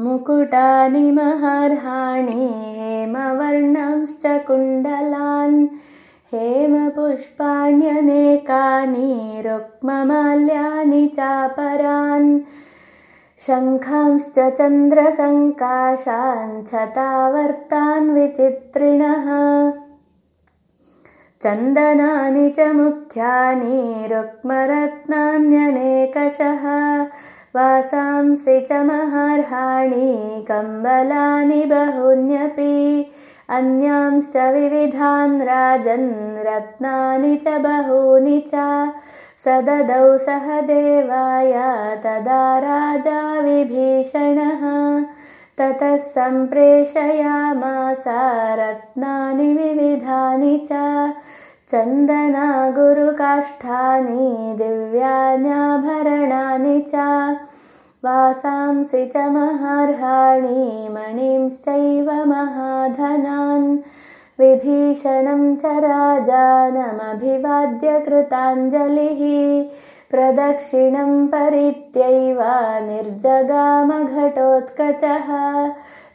मुकुटानि महार्हाणि हेमवर्णंश्च कुण्डलान् हेमपुष्पाण्यनेकानि रुक्ममाल्यानि चापरान् शङ्खांश्च चन्द्रसङ्काशान् छतावर्तान् विचित्रिणः चन्दनानि च मुख्यानि रुक्मरत्नान्यनेकशः वासांसि च महार्हाणि कम्बलानि बहून्यपि अन्यांश्च विविधान् राजन् रत्नानि च बहूनि च स ददौ सह देवाय तदा राजा विभीषणः ततः सम्प्रेषयामास रत्नानि विविधानि च चन्दना गुरुकाष्ठानि दिव्यान्याभरणानि च। वासांसि च महार्हाणि मणिंश्चैव महाधनान्। विभीषणं च राजानमभिवाद्य कृताञ्जलिः। प्रदक्षिणं परित्यैव निर्जगामघटोत्कचः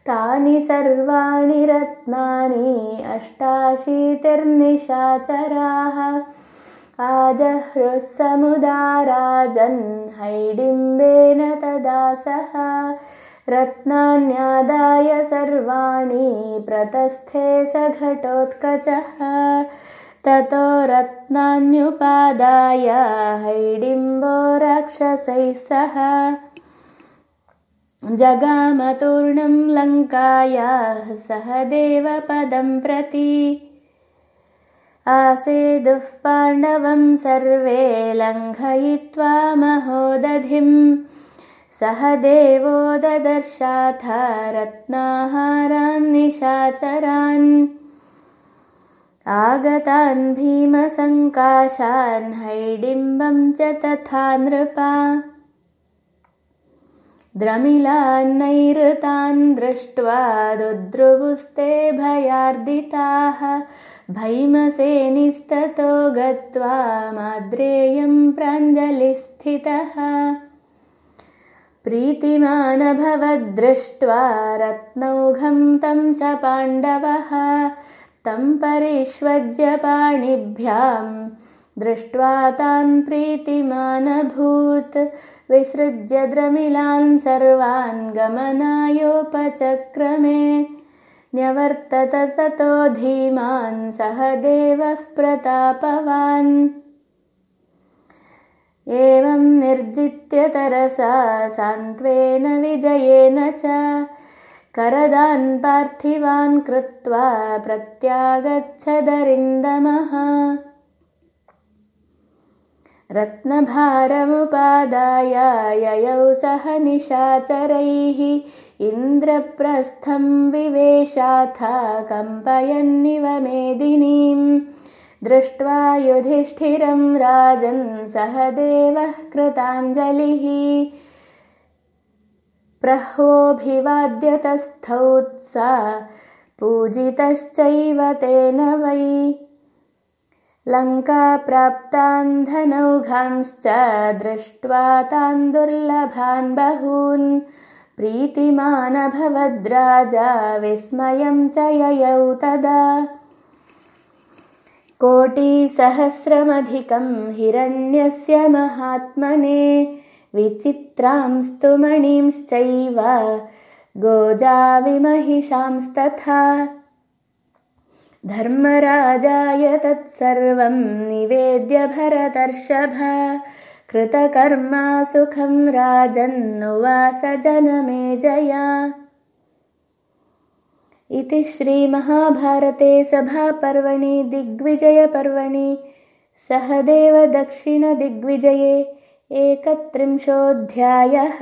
तानि सर्वाणि रत्नानि अष्टाशीतिर्निशाचराः। आजहृः समुदाराजन् हैडिम्बेन तदा सः रत्नान्यादाय सर्वाणि प्रतस्थे स घटोत्कचः ततो रत्नान्युपादाय हैडिम्बो राक्षसैः सह जगामतूर्णं लङ्कायाः सह देवपदं प्रति आसेदुः पाण्डवं सर्वे लङ्घयित्वा महोदधिम् सह देवो ददर्शाथ रत्नाहारान् निशाचरान् आगतान् भीमसङ्काशान् हैडिम्बं च तथा नृपा द्रमिलान्नैरृतान् दृष्ट्वा रुद्रुवुस्ते भयार्दिताः। भैमसेनिस्ततो गत्वा माद्रेयं प्राञ्जलिस्थितः प्रीतिमानभवद्दृष्ट्वा रत्नौघं तं च पाण्डवः। तं परिष्वज्य पाणिभ्यां दृष्ट्वा तान् प्रीतिमानभूत्। विसृज्य द्रमिलान् सर्वान् गमनायोपचक्रमे। न्यवर्तत ततो धीमान् सह देवः प्रतापवान्। एवं निर्जित्य तरसा सान्त्वेन विजयेन च। करदान् पार्थिवान् कृत्वा प्रत्यागच्छदरिन्दमः रत्नभारमुपादाय ययौ सह निशाचरैः इन्द्रप्रस्थं विवेशाथ कम्पयन्निव मेदिनीम्। दृष्ट्वा युधिष्ठिरं राजन् सह देवः कृताञ्जलिः। प्रह्वोऽभिवाद्यतस्थौत्सा पूजितश्चैव तेन वै लङ्काप्राप्तान् धनौघांश्च दृष्ट्वा तान् दुर्लभान् बहून् प्रीतिमानभवद्राजा विस्मयं च ययौ तदा। कोटिसहस्रमधिकं हिरण्यस्य महात्मने विचित्रांस्तु मणिंश्चैव गोजाविमहिषांस्तथा धर्मराजाय तत्सर्वं निवेद्य भरतर्षभ। कृतकर्मा सुखं राजन्नुवास जनमे जया। इति श्रीमहाभारते सभापर्वणि दिग्विजयपर्वणि। सहदेवदक्षिणदिग्विजये एकत्रिंशोऽध्यायः